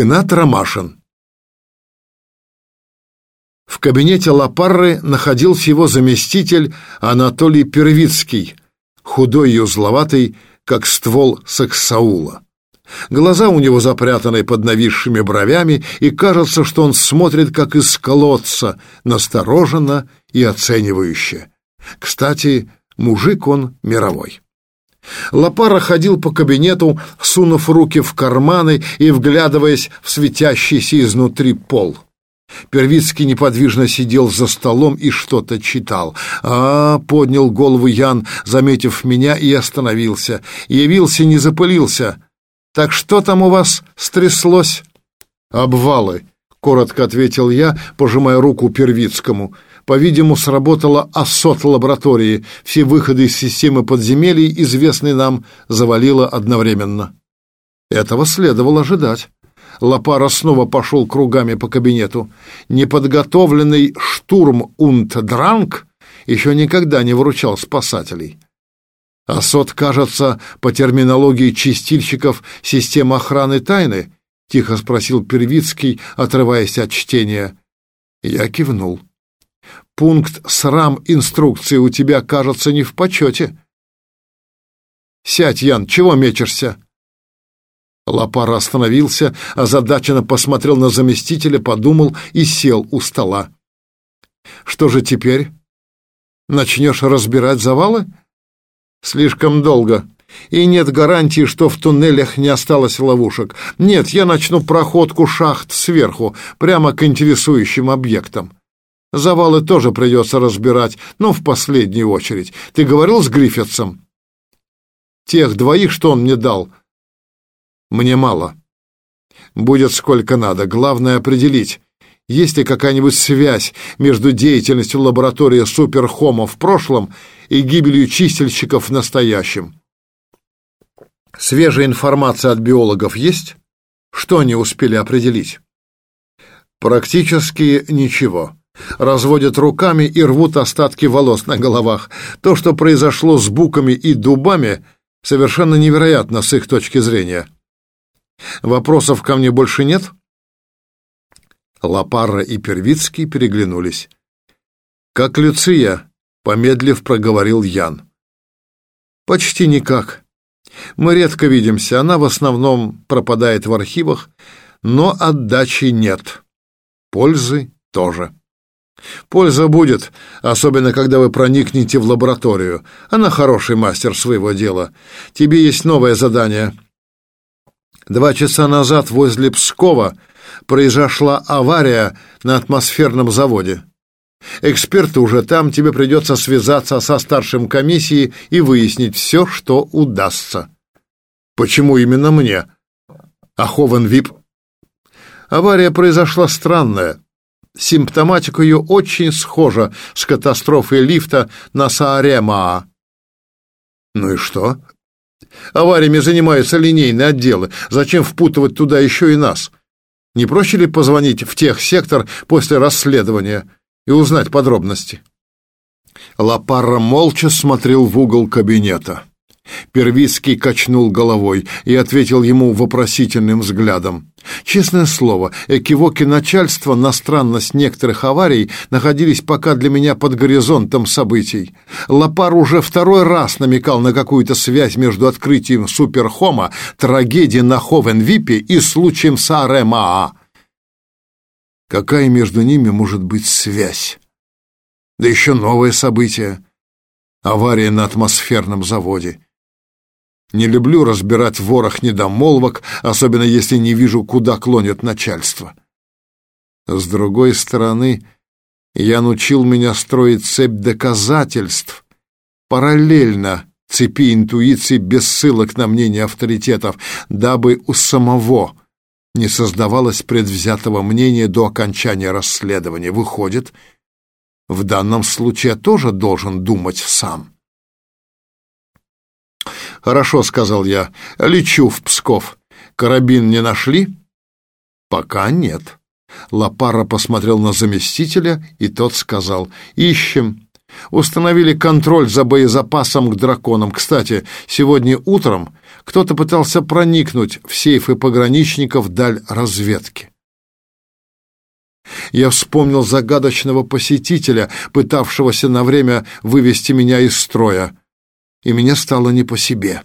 Игнат Ромашин В кабинете Лапарры находился его заместитель Анатолий Первицкий, худой и узловатый, как ствол саксаула. Глаза у него запрятаны под нависшими бровями, и кажется, что он смотрит, как из колодца, настороженно и оценивающе. Кстати, мужик он мировой. Лапара ходил по кабинету, сунув руки в карманы и вглядываясь в светящийся изнутри пол. Первицкий неподвижно сидел за столом и что-то читал. А, поднял голову Ян, заметив меня, и остановился. Явился, не запылился. Так что там у вас стряслось? Обвалы, коротко ответил я, пожимая руку Первицкому. По-видимому, сработала осот лаборатории. Все выходы из системы подземелий, известные нам, завалило одновременно. Этого следовало ожидать. Лапара снова пошел кругами по кабинету. Неподготовленный штурм und дранг еще никогда не выручал спасателей. «Асот, кажется, по терминологии чистильщиков, система охраны тайны?» — тихо спросил Первицкий, отрываясь от чтения. Я кивнул. «Пункт срам инструкции у тебя, кажется, не в почете». «Сядь, Ян, чего мечешься?» Лапара остановился, озадаченно посмотрел на заместителя, подумал и сел у стола. «Что же теперь? Начнешь разбирать завалы?» Слишком долго. И нет гарантии, что в туннелях не осталось ловушек. Нет, я начну проходку шахт сверху, прямо к интересующим объектам. Завалы тоже придется разбирать, но в последнюю очередь. Ты говорил с Гриффитсом? Тех двоих, что он мне дал, мне мало. Будет сколько надо. Главное определить, есть ли какая-нибудь связь между деятельностью лаборатории Суперхома в прошлом и гибелью чистильщиков в настоящем? Свежая информация от биологов есть? Что они успели определить? Практически ничего. Разводят руками и рвут остатки волос на головах. То, что произошло с буками и дубами, совершенно невероятно с их точки зрения. Вопросов ко мне больше нет? Лапарра и Первицкий переглянулись. «Как Люция», — помедлив проговорил Ян. «Почти никак. Мы редко видимся, она в основном пропадает в архивах, но отдачи нет. Пользы тоже». «Польза будет, особенно когда вы проникнете в лабораторию. Она хороший мастер своего дела. Тебе есть новое задание». Два часа назад возле Пскова произошла авария на атмосферном заводе. Эксперты уже там, тебе придется связаться со старшим комиссией и выяснить все, что удастся. Почему именно мне? А Ховен Вип? Авария произошла странная. Симптоматика ее очень схожа с катастрофой лифта на Сааремаа. Ну и что? Авариями занимаются линейные отделы. Зачем впутывать туда еще и нас? Не проще ли позвонить в техсектор после расследования и узнать подробности? Лапарра молча смотрел в угол кабинета. Первицкий качнул головой и ответил ему вопросительным взглядом. Честное слово, экивоки начальства на странность некоторых аварий находились пока для меня под горизонтом событий. Лапар уже второй раз намекал на какую-то связь между открытием Суперхома, трагедией на Ховенвипе и случаем с Аремаа. Какая между ними может быть связь? Да еще новое событие. Авария на атмосферном заводе. Не люблю разбирать ворох недомолвок, особенно если не вижу, куда клонит начальство. С другой стороны, я научил меня строить цепь доказательств, параллельно цепи интуиции без ссылок на мнение авторитетов, дабы у самого не создавалось предвзятого мнения до окончания расследования. Выходит, в данном случае я тоже должен думать сам. «Хорошо», — сказал я, — «лечу в Псков. Карабин не нашли?» «Пока нет». Лапара посмотрел на заместителя, и тот сказал, «Ищем. Установили контроль за боезапасом к драконам. Кстати, сегодня утром кто-то пытался проникнуть в сейфы пограничников даль разведки. Я вспомнил загадочного посетителя, пытавшегося на время вывести меня из строя, и мне стало не по себе.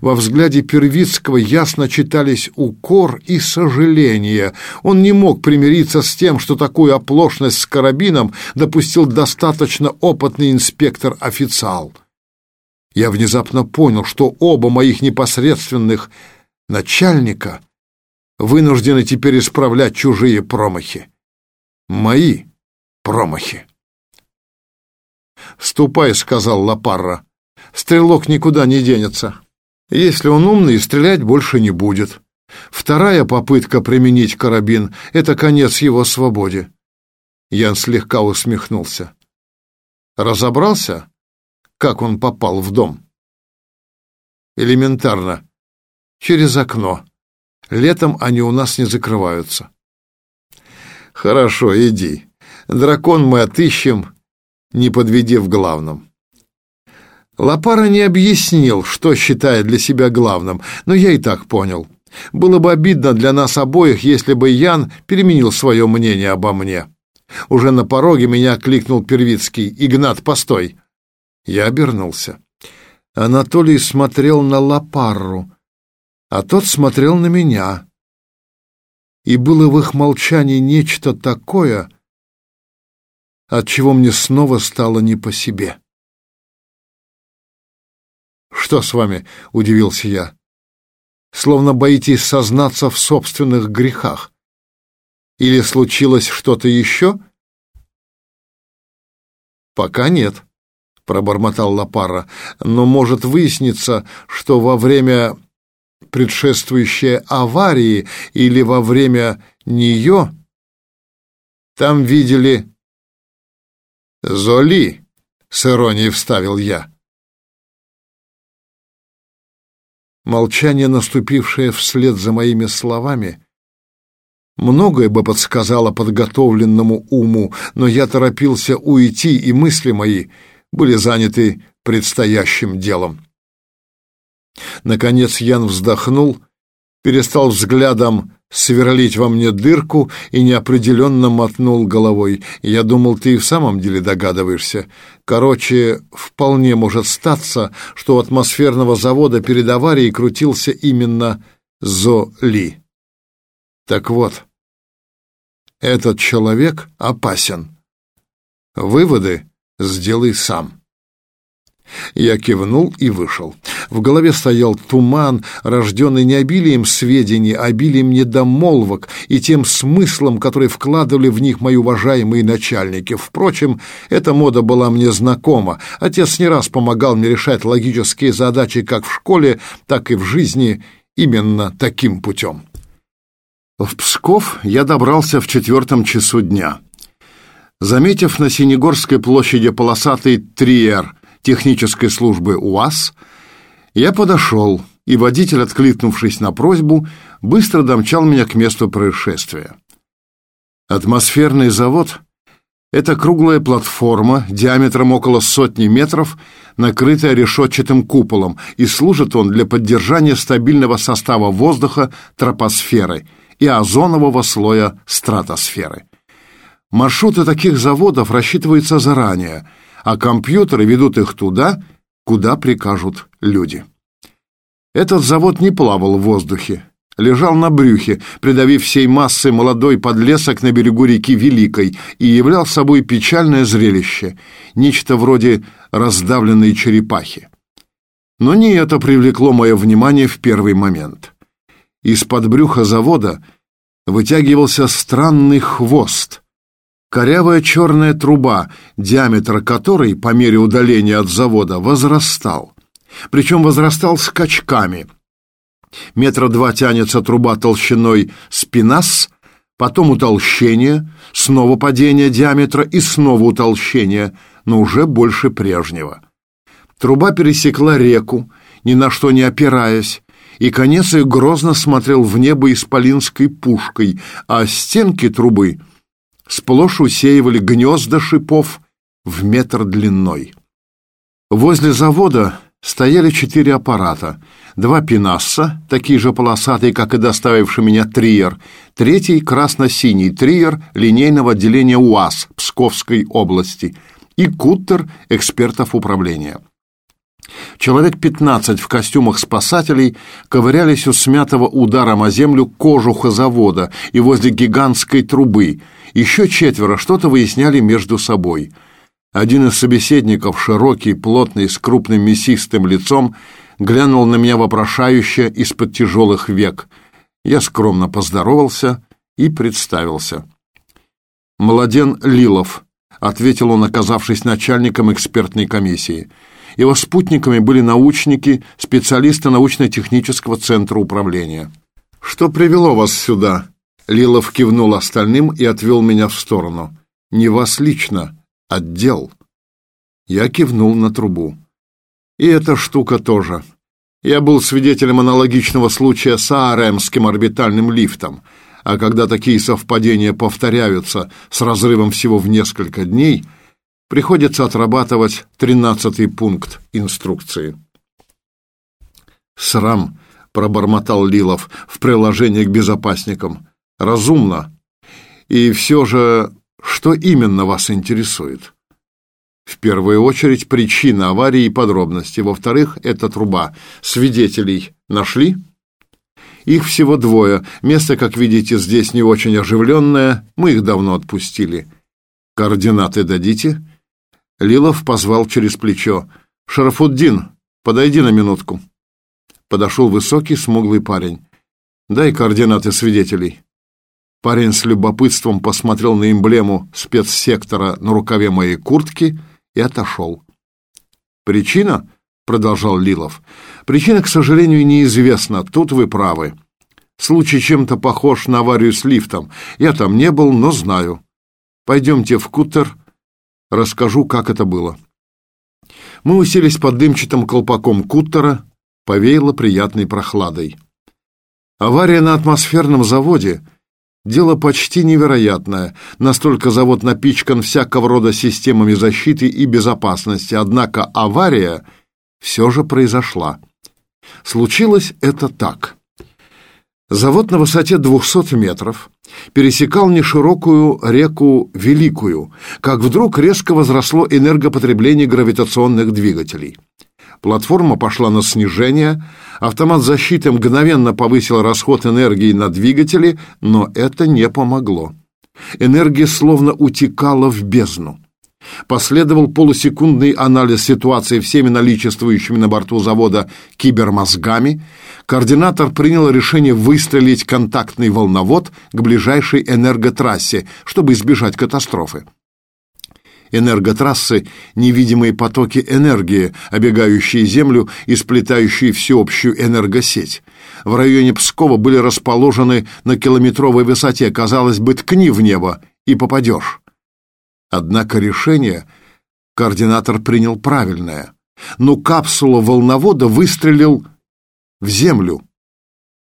Во взгляде Первицкого ясно читались укор и сожаление. Он не мог примириться с тем, что такую оплошность с карабином допустил достаточно опытный инспектор-официал. Я внезапно понял, что оба моих непосредственных начальника вынуждены теперь исправлять чужие промахи. Мои промахи. «Ступай», — сказал Лапарра. «Стрелок никуда не денется». Если он умный, стрелять больше не будет. Вторая попытка применить карабин — это конец его свободе. Ян слегка усмехнулся. Разобрался, как он попал в дом? Элементарно. Через окно. Летом они у нас не закрываются. Хорошо, иди. Дракон мы отыщем, не подведи в главном. Лапара не объяснил, что считает для себя главным, но я и так понял. Было бы обидно для нас обоих, если бы Ян переменил свое мнение обо мне. Уже на пороге меня кликнул Первицкий. «Игнат, постой!» Я обернулся. Анатолий смотрел на Лапарру, а тот смотрел на меня. И было в их молчании нечто такое, от чего мне снова стало не по себе. «Что с вами?» — удивился я. «Словно боитесь сознаться в собственных грехах. Или случилось что-то еще?» «Пока нет», — пробормотал Лапара. «Но может выясниться, что во время предшествующей аварии или во время нее там видели...» «Золи», — с иронией вставил я. Молчание, наступившее вслед за моими словами, многое бы подсказало подготовленному уму, но я торопился уйти, и мысли мои были заняты предстоящим делом. Наконец Ян вздохнул, перестал взглядом сверлить во мне дырку и неопределенно мотнул головой. Я думал, ты и в самом деле догадываешься. Короче, вполне может статься, что у атмосферного завода перед аварией крутился именно Золи. Так вот, этот человек опасен. Выводы сделай сам. Я кивнул и вышел. В голове стоял туман, рожденный не обилием сведений, а обилием недомолвок и тем смыслом, который вкладывали в них мои уважаемые начальники. Впрочем, эта мода была мне знакома. Отец не раз помогал мне решать логические задачи как в школе, так и в жизни именно таким путем. В Псков я добрался в четвертом часу дня. Заметив на Синегорской площади полосатый триер технической службы УАЗ, я подошел, и водитель, откликнувшись на просьбу, быстро домчал меня к месту происшествия. Атмосферный завод — это круглая платформа диаметром около сотни метров, накрытая решетчатым куполом, и служит он для поддержания стабильного состава воздуха тропосферы и озонового слоя стратосферы. Маршруты таких заводов рассчитываются заранее — а компьютеры ведут их туда, куда прикажут люди. Этот завод не плавал в воздухе, лежал на брюхе, придавив всей массой молодой подлесок на берегу реки Великой и являл собой печальное зрелище, нечто вроде раздавленной черепахи. Но не это привлекло мое внимание в первый момент. Из-под брюха завода вытягивался странный хвост, Корявая черная труба, диаметр которой по мере удаления от завода возрастал. Причем возрастал скачками. Метра два тянется труба толщиной спинас, потом утолщение, снова падение диаметра и снова утолщение, но уже больше прежнего. Труба пересекла реку, ни на что не опираясь, и конец ее грозно смотрел в небо исполинской пушкой, а стенки трубы — сплошь усеивали гнезда шипов в метр длиной. Возле завода стояли четыре аппарата. Два Пинасса, такие же полосатые, как и доставивший меня Триер. Третий — красно-синий Триер линейного отделения УАЗ Псковской области. И Куттер экспертов управления. Человек пятнадцать в костюмах спасателей ковырялись у смятого ударом о землю кожуха завода и возле гигантской трубы. Еще четверо что-то выясняли между собой. Один из собеседников, широкий, плотный, с крупным мясистым лицом, глянул на меня вопрошающе из-под тяжелых век. Я скромно поздоровался и представился. «Младен Лилов», — ответил он, оказавшись начальником экспертной комиссии. Его спутниками были научники, специалисты научно-технического центра управления. «Что привело вас сюда?» Лилов кивнул остальным и отвел меня в сторону. «Не вас лично, отдел». Я кивнул на трубу. «И эта штука тоже. Я был свидетелем аналогичного случая с АРМским орбитальным лифтом, а когда такие совпадения повторяются с разрывом всего в несколько дней — приходится отрабатывать тринадцатый пункт инструкции. «Срам», — пробормотал Лилов в приложении к безопасникам. «Разумно. И все же, что именно вас интересует?» В первую очередь причина аварии и подробности. Во-вторых, это труба. Свидетелей нашли? Их всего двое. Место, как видите, здесь не очень оживленное. Мы их давно отпустили. Координаты дадите? Лилов позвал через плечо. «Шарафуддин, подойди на минутку». Подошел высокий, смуглый парень. «Дай координаты свидетелей». Парень с любопытством посмотрел на эмблему спецсектора на рукаве моей куртки и отошел. «Причина?» — продолжал Лилов. «Причина, к сожалению, неизвестна. Тут вы правы. Случай чем-то похож на аварию с лифтом. Я там не был, но знаю. Пойдемте в Кутер, Расскажу, как это было. Мы уселись под дымчатым колпаком куттера, повеяло приятной прохладой. Авария на атмосферном заводе — дело почти невероятное, настолько завод напичкан всякого рода системами защиты и безопасности, однако авария все же произошла. Случилось это так. Завод на высоте 200 метров пересекал неширокую реку Великую, как вдруг резко возросло энергопотребление гравитационных двигателей. Платформа пошла на снижение, автомат защиты мгновенно повысил расход энергии на двигатели, но это не помогло. Энергия словно утекала в бездну. Последовал полусекундный анализ ситуации всеми наличествующими на борту завода кибермозгами. Координатор принял решение выстрелить контактный волновод к ближайшей энерготрассе, чтобы избежать катастрофы. Энерготрассы — невидимые потоки энергии, обегающие Землю и сплетающие всеобщую энергосеть. В районе Пскова были расположены на километровой высоте, казалось бы, ткни в небо и попадешь. Однако решение координатор принял правильное. Но капсула волновода выстрелил в землю,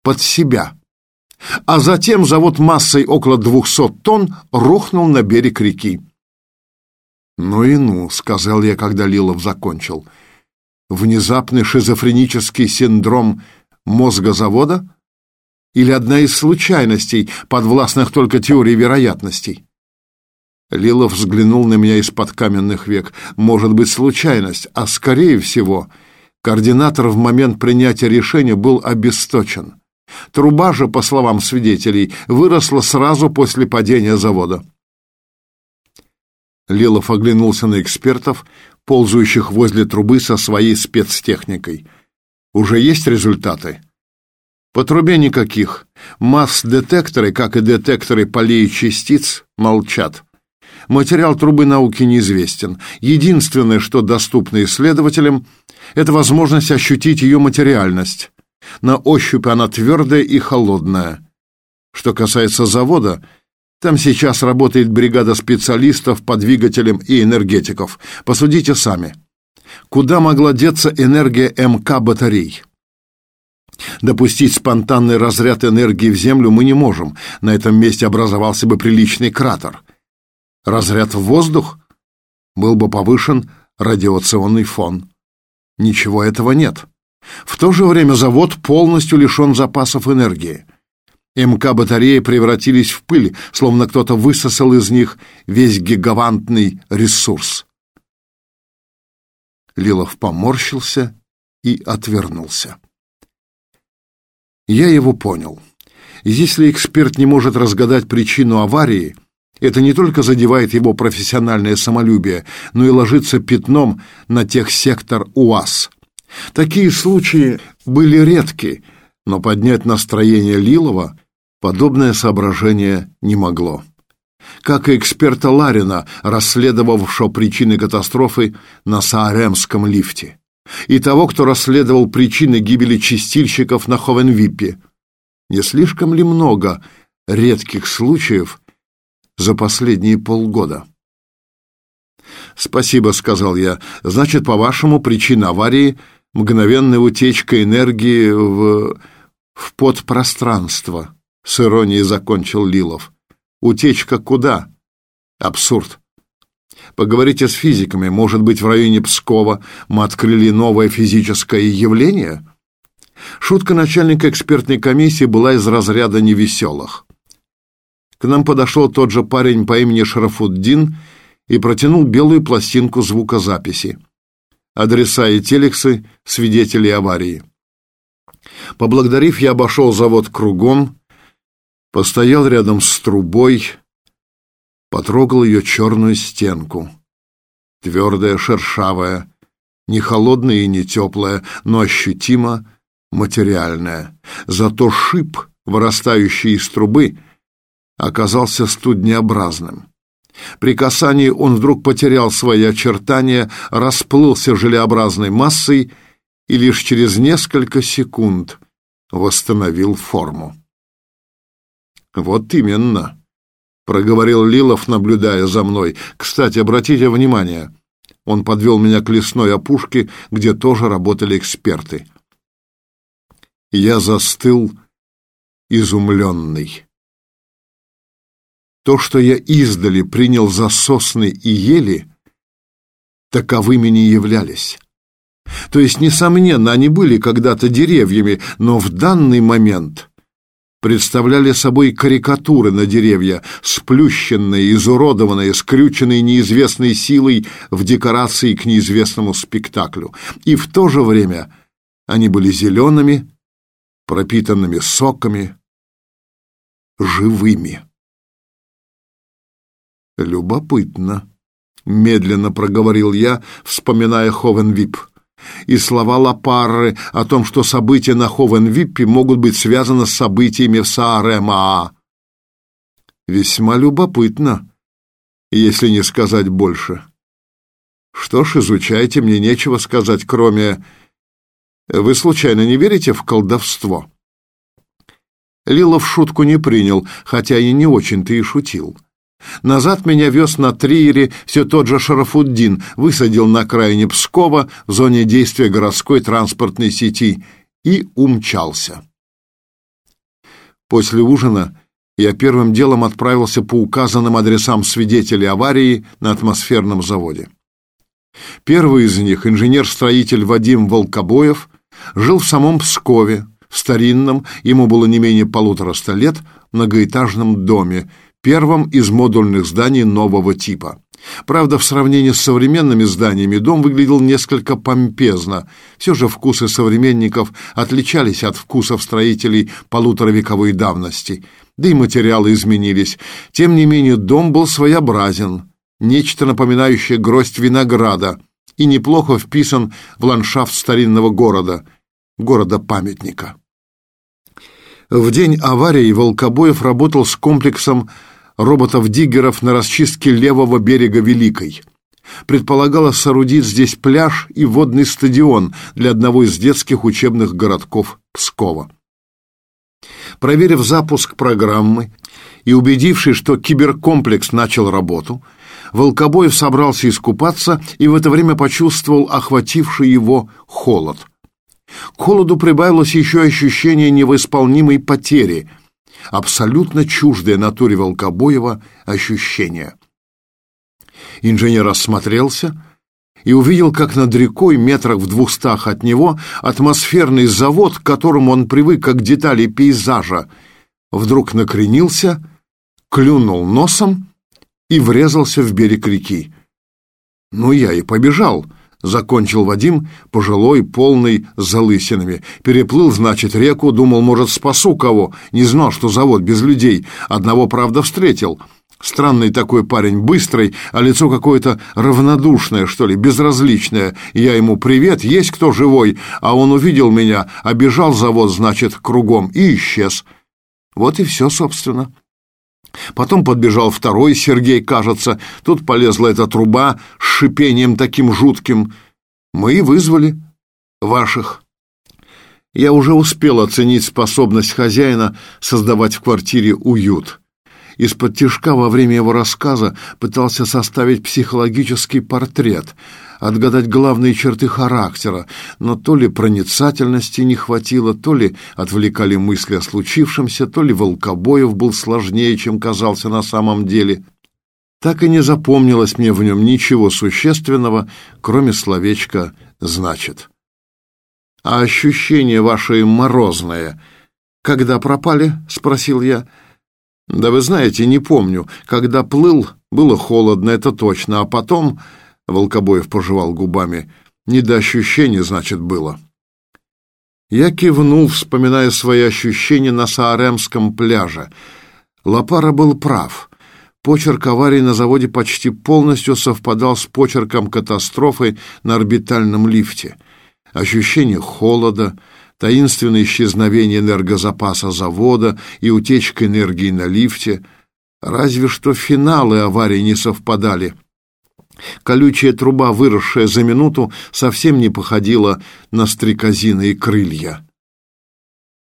под себя. А затем завод массой около двухсот тонн рухнул на берег реки. «Ну и ну», — сказал я, когда Лилов закончил. «Внезапный шизофренический синдром мозга завода? Или одна из случайностей, подвластных только теории вероятностей?» Лилов взглянул на меня из-под каменных век. Может быть, случайность, а скорее всего, координатор в момент принятия решения был обесточен. Труба же, по словам свидетелей, выросла сразу после падения завода. Лилов оглянулся на экспертов, ползающих возле трубы со своей спецтехникой. «Уже есть результаты?» «По трубе никаких. Масс-детекторы, как и детекторы полей частиц, молчат». Материал трубы науки неизвестен. Единственное, что доступно исследователям, это возможность ощутить ее материальность. На ощупь она твердая и холодная. Что касается завода, там сейчас работает бригада специалистов по двигателям и энергетиков. Посудите сами. Куда могла деться энергия МК батарей? Допустить спонтанный разряд энергии в Землю мы не можем. На этом месте образовался бы приличный кратер. Разряд в воздух? был бы повышен радиационный фон. Ничего этого нет. В то же время завод полностью лишен запасов энергии. МК-батареи превратились в пыль, словно кто-то высосал из них весь гигавантный ресурс. Лилов поморщился и отвернулся. Я его понял. Если эксперт не может разгадать причину аварии, это не только задевает его профессиональное самолюбие, но и ложится пятном на техсектор УАЗ. Такие случаи были редки, но поднять настроение Лилова подобное соображение не могло. Как и эксперта Ларина, расследовавшего причины катастрофы на Сааремском лифте, и того, кто расследовал причины гибели чистильщиков на Ховенвиппе. Не слишком ли много редких случаев за последние полгода? «Спасибо», — сказал я. «Значит, по-вашему, причина аварии — мгновенная утечка энергии в... в подпространство, с иронией закончил Лилов. Утечка куда? Абсурд. Поговорите с физиками, может быть, в районе Пскова мы открыли новое физическое явление? Шутка начальника экспертной комиссии была из разряда невеселых. К нам подошел тот же парень по имени Шарафуддин и протянул белую пластинку звукозаписи адреса и телексы свидетелей аварии. Поблагодарив, я обошел завод кругом, постоял рядом с трубой, потрогал ее черную стенку. Твердая, шершавая, не холодная и не теплая, но ощутимо материальная. Зато шип, вырастающий из трубы, оказался студнеобразным. При касании он вдруг потерял свои очертания, расплылся желеобразной массой и лишь через несколько секунд восстановил форму. «Вот именно», — проговорил Лилов, наблюдая за мной. «Кстати, обратите внимание». Он подвел меня к лесной опушке, где тоже работали эксперты. Я застыл изумленный. То, что я издали принял за сосны и ели, таковыми не являлись. То есть, несомненно, они были когда-то деревьями, но в данный момент представляли собой карикатуры на деревья, сплющенные, изуродованные, скрюченные неизвестной силой в декорации к неизвестному спектаклю. И в то же время они были зелеными, пропитанными соками, живыми. «Любопытно», — медленно проговорил я, вспоминая Ховенвип. И слова Лапарры о том, что события на Ховенвиппе могут быть связаны с событиями в Саарэмаа. Весьма любопытно, если не сказать больше. Что ж, изучайте, мне нечего сказать, кроме... Вы случайно не верите в колдовство? Лилов шутку не принял, хотя и не очень-то и шутил. Назад меня вез на триере все тот же Шарафуддин, высадил на окраине Пскова в зоне действия городской транспортной сети и умчался. После ужина я первым делом отправился по указанным адресам свидетелей аварии на атмосферном заводе. Первый из них, инженер-строитель Вадим Волкобоев, жил в самом Пскове, в старинном, ему было не менее полутораста лет, многоэтажном доме, первом из модульных зданий нового типа. Правда, в сравнении с современными зданиями дом выглядел несколько помпезно. Все же вкусы современников отличались от вкусов строителей полуторавековой давности. Да и материалы изменились. Тем не менее, дом был своеобразен. Нечто напоминающее гроздь винограда. И неплохо вписан в ландшафт старинного города. Города-памятника. В день аварии Волкобоев работал с комплексом роботов-диггеров на расчистке левого берега Великой. Предполагалось соорудить здесь пляж и водный стадион для одного из детских учебных городков Пскова. Проверив запуск программы и убедившись, что киберкомплекс начал работу, Волкобоев собрался искупаться и в это время почувствовал охвативший его холод. К холоду прибавилось еще ощущение невосполнимой потери – абсолютно чуждое натуре Волкобоева ощущение. Инженер осмотрелся и увидел, как над рекой, метрах в двухстах от него, атмосферный завод, к которому он привык как детали пейзажа, вдруг накренился, клюнул носом и врезался в берег реки. Ну, я и побежал —— закончил Вадим, пожилой, полный, залысинами. Переплыл, значит, реку, думал, может, спасу кого. Не знал, что завод без людей. Одного, правда, встретил. Странный такой парень, быстрый, а лицо какое-то равнодушное, что ли, безразличное. Я ему «Привет, есть кто живой?» А он увидел меня, обежал завод, значит, кругом и исчез. Вот и все, собственно. Потом подбежал второй, Сергей, кажется. Тут полезла эта труба с шипением таким жутким. Мы и вызвали ваших. Я уже успел оценить способность хозяина создавать в квартире уют из-под тишка во время его рассказа пытался составить психологический портрет, отгадать главные черты характера, но то ли проницательности не хватило, то ли отвлекали мысли о случившемся, то ли Волкобоев был сложнее, чем казался на самом деле. Так и не запомнилось мне в нем ничего существенного, кроме словечка «значит». «А ощущение ваше морозное когда пропали?» — спросил я. — да вы знаете, не помню. Когда плыл, было холодно, это точно. А потом, — Волкобоев пожевал губами, — не до ощущений, значит, было. Я кивнул, вспоминая свои ощущения на Сааремском пляже. Лапара был прав. Почерк аварии на заводе почти полностью совпадал с почерком катастрофы на орбитальном лифте. Ощущение холода, таинственное исчезновение энергозапаса завода и утечка энергии на лифте. Разве что финалы аварии не совпадали. Колючая труба, выросшая за минуту, совсем не походила на стрекозиные крылья.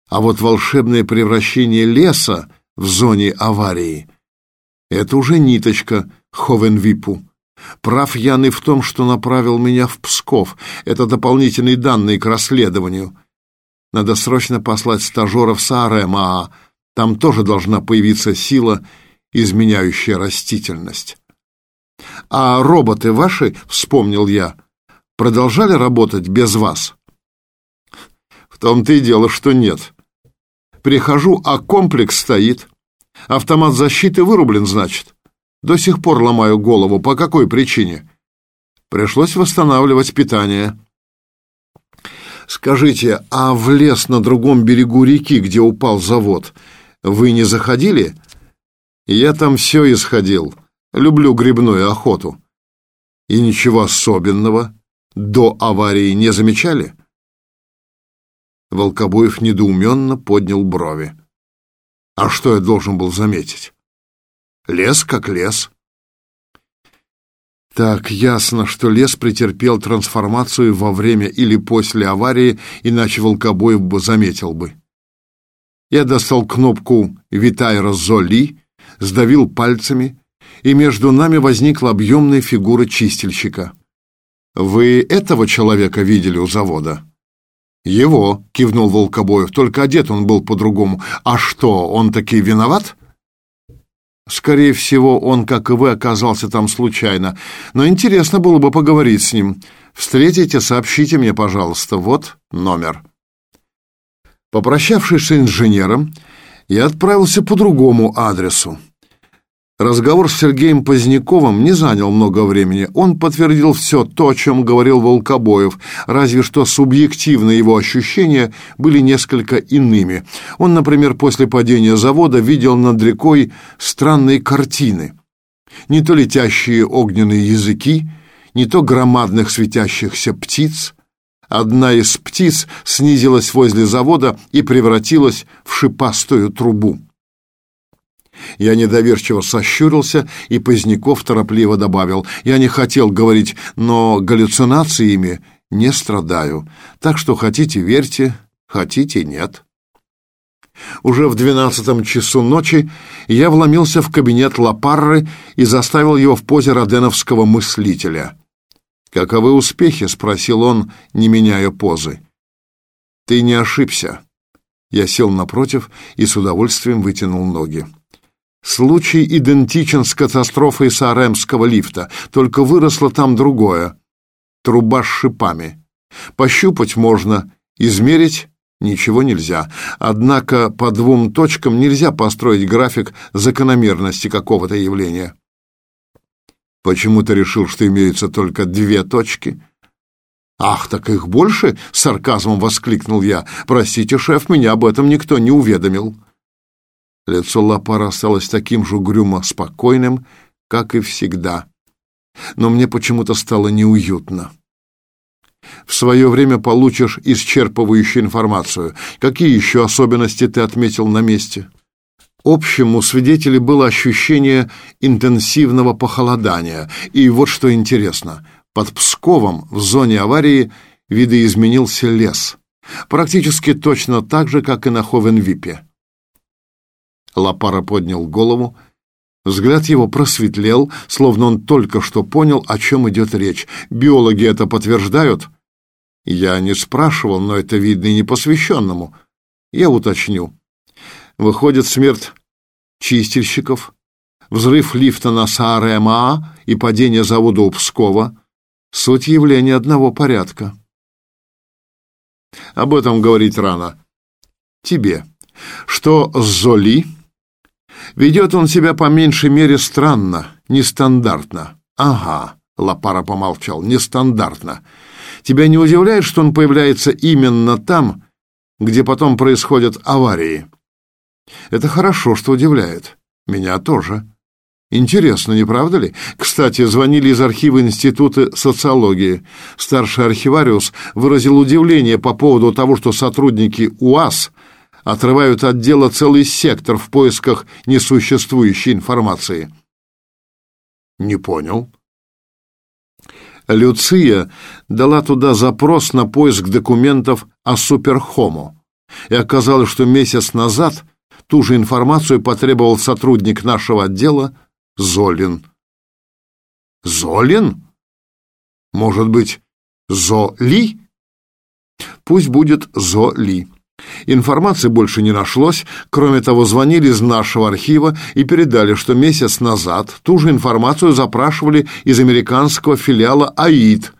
А вот волшебное превращение леса в зоне аварии — это уже ниточка Ховенвипу. Прав Ян и в том, что направил меня в Псков. Это дополнительные данные к расследованию. Надо срочно послать стажеров с АРМА. Там тоже должна появиться сила, изменяющая растительность. А роботы ваши, вспомнил я, продолжали работать без вас? В том-то и дело, что нет. Прихожу, а комплекс стоит. Автомат защиты вырублен, значит. До сих пор ломаю голову. По какой причине? Пришлось восстанавливать питание. Скажите, а в лес на другом берегу реки, где упал завод, вы не заходили? Я там все исходил. Люблю грибную охоту. И ничего особенного до аварии не замечали? Волкобоев недоуменно поднял брови. А что я должен был заметить? Лес как лес. Так, ясно, что лес претерпел трансформацию во время или после аварии, иначе Волкобоев бы заметил бы. Я достал кнопку «Витайра Золи», сдавил пальцами, и между нами возникла объемная фигура чистильщика. «Вы этого человека видели у завода?» «Его», — кивнул Волкобоев, — «только одет он был по-другому. А что, он таки виноват?» Скорее всего, он, как и вы, оказался там случайно. Но интересно было бы поговорить с ним. Встретите, сообщите мне, пожалуйста. Вот номер. Попрощавшись с инженером, я отправился по другому адресу. Разговор с Сергеем Поздняковым не занял много времени. Он подтвердил все то, о чем говорил Волкобоев, разве что субъективные его ощущения были несколько иными. Он, например, после падения завода видел над рекой странные картины. Не то летящие огненные языки, не то громадных светящихся птиц. Одна из птиц снизилась возле завода и превратилась в шипастую трубу. Я недоверчиво сощурился, и Поздняков торопливо добавил. Я не хотел говорить, но галлюцинациями не страдаю. Так что хотите верьте, хотите нет. Уже в двенадцатом часу ночи я вломился в кабинет Лапарры и заставил его в позе роденовского мыслителя. «Каковы успехи?» — спросил он, не меняя позы. «Ты не ошибся». Я сел напротив и с удовольствием вытянул ноги. Случай идентичен с катастрофой Сааремского лифта, только выросло там другое. Труба с шипами. Пощупать можно, измерить ничего нельзя. Однако по двум точкам нельзя построить график закономерности какого-то явления. Почему ты решил, что имеются только две точки? Ах, так их больше, с сарказмом воскликнул я. Простите, шеф, меня об этом никто не уведомил. Лицо Лапара осталось таким же угрюмо спокойным, как и всегда. Но мне почему-то стало неуютно. В свое время получишь исчерпывающую информацию. Какие еще особенности ты отметил на месте? Общим у свидетелей было ощущение интенсивного похолодания. И вот что интересно. Под Псковом в зоне аварии видоизменился лес. Практически точно так же, как и на Ховенвипе. Лапара поднял голову. Взгляд его просветлел, словно он только что понял, о чем идет речь. Биологи это подтверждают? Я не спрашивал, но это видно и непосвященному. Я уточню. Выходит, смерть чистильщиков, взрыв лифта на Сааре-Маа и падение завода у Пскова — суть явления одного порядка. Об этом говорить рано. Тебе. Что с Золи? Ведет он себя по меньшей мере странно, нестандартно. Ага, Лапара помолчал, нестандартно. Тебя не удивляет, что он появляется именно там, где потом происходят аварии? Это хорошо, что удивляет. Меня тоже. Интересно, не правда ли? Кстати, звонили из архива Института социологии. Старший архивариус выразил удивление по поводу того, что сотрудники УАС отрывают от дела целый сектор в поисках несуществующей информации. Не понял. Люция дала туда запрос на поиск документов о суперхомо. И оказалось, что месяц назад ту же информацию потребовал сотрудник нашего отдела Золин. Золин? Может быть, Золи? Пусть будет Золи. Информации больше не нашлось, кроме того, звонили из нашего архива и передали, что месяц назад ту же информацию запрашивали из американского филиала АИД,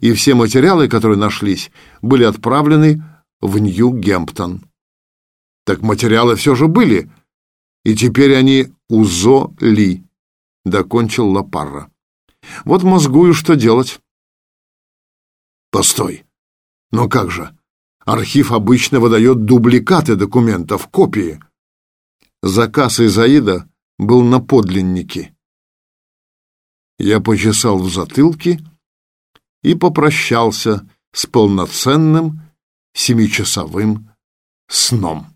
и все материалы, которые нашлись, были отправлены в Нью-Гемптон. Так материалы все же были, и теперь они у Зо-Ли, докончил Лапарра. Вот мозгую, что делать. Постой, но как же? Архив обычно выдает дубликаты документов, копии. Заказ из Аида был на подлиннике. Я почесал в затылке и попрощался с полноценным семичасовым сном.